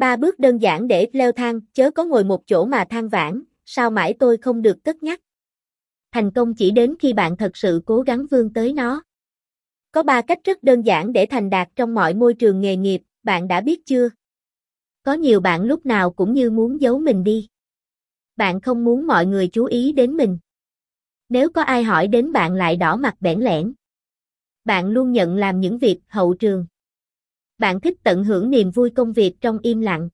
Ba bước đơn giản để leo thang, chớ có ngồi một chỗ mà than vãn, sao mãi tôi không được cất nhắc. Thành công chỉ đến khi bạn thật sự cố gắng vươn tới nó. Có ba cách rất đơn giản để thành đạt trong mọi môi trường nghề nghiệp, bạn đã biết chưa? Có nhiều bạn lúc nào cũng như muốn giấu mình đi. Bạn không muốn mọi người chú ý đến mình. Nếu có ai hỏi đến bạn lại đỏ mặt bẽn lẽn. Bạn luôn nhận làm những việc hậu trường. Bạn thích tận hưởng niềm vui công việc trong im lặng.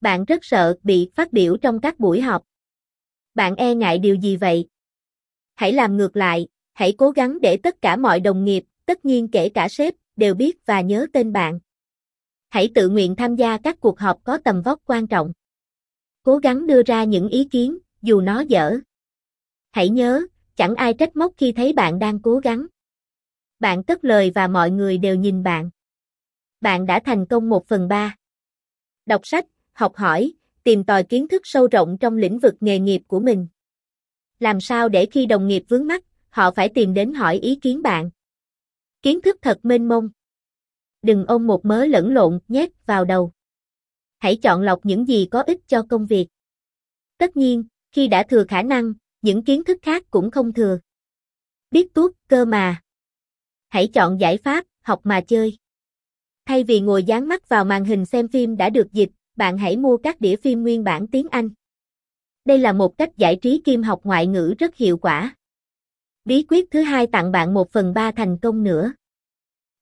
Bạn rất sợ bị phát biểu trong các buổi họp. Bạn e ngại điều gì vậy? Hãy làm ngược lại, hãy cố gắng để tất cả mọi đồng nghiệp, tất nhiên kể cả sếp, đều biết và nhớ tên bạn. Hãy tự nguyện tham gia các cuộc họp có tầm vóc quan trọng. Cố gắng đưa ra những ý kiến, dù nó dở. Hãy nhớ, chẳng ai trách móc khi thấy bạn đang cố gắng. Bạn tất lời và mọi người đều nhìn bạn. Bạn đã thành công một phần ba. Đọc sách, học hỏi, tìm tòi kiến thức sâu rộng trong lĩnh vực nghề nghiệp của mình. Làm sao để khi đồng nghiệp vướng mắt, họ phải tìm đến hỏi ý kiến bạn. Kiến thức thật mênh mông. Đừng ôm một mớ lẫn lộn nhét vào đầu. Hãy chọn lọc những gì có ích cho công việc. Tất nhiên, khi đã thừa khả năng, những kiến thức khác cũng không thừa. Biết tuốt cơ mà. Hãy chọn giải pháp, học mà chơi. Thay vì ngồi dán mắt vào màn hình xem phim đã được dịch, bạn hãy mua các đĩa phim nguyên bản tiếng Anh. Đây là một cách giải trí kim học ngoại ngữ rất hiệu quả. Bí quyết thứ hai tặng bạn một phần ba thành công nữa.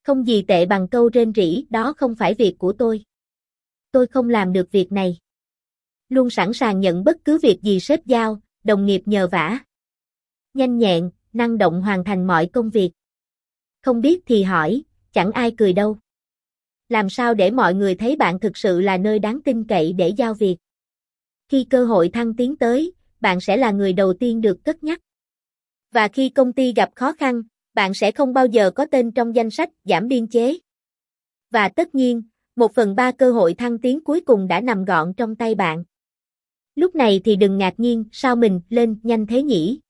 Không gì tệ bằng câu rên rỉ, đó không phải việc của tôi. Tôi không làm được việc này. Luôn sẵn sàng nhận bất cứ việc gì sếp giao, đồng nghiệp nhờ vả. Nhanh nhẹn, năng động hoàn thành mọi công việc. Không biết thì hỏi, chẳng ai cười đâu. Làm sao để mọi người thấy bạn thực sự là nơi đáng tin cậy để giao việc? Khi cơ hội thăng tiến tới, bạn sẽ là người đầu tiên được cất nhắc. Và khi công ty gặp khó khăn, bạn sẽ không bao giờ có tên trong danh sách giảm biên chế. Và tất nhiên, một phần ba cơ hội thăng tiến cuối cùng đã nằm gọn trong tay bạn. Lúc này thì đừng ngạc nhiên, sao mình lên nhanh thế nhỉ?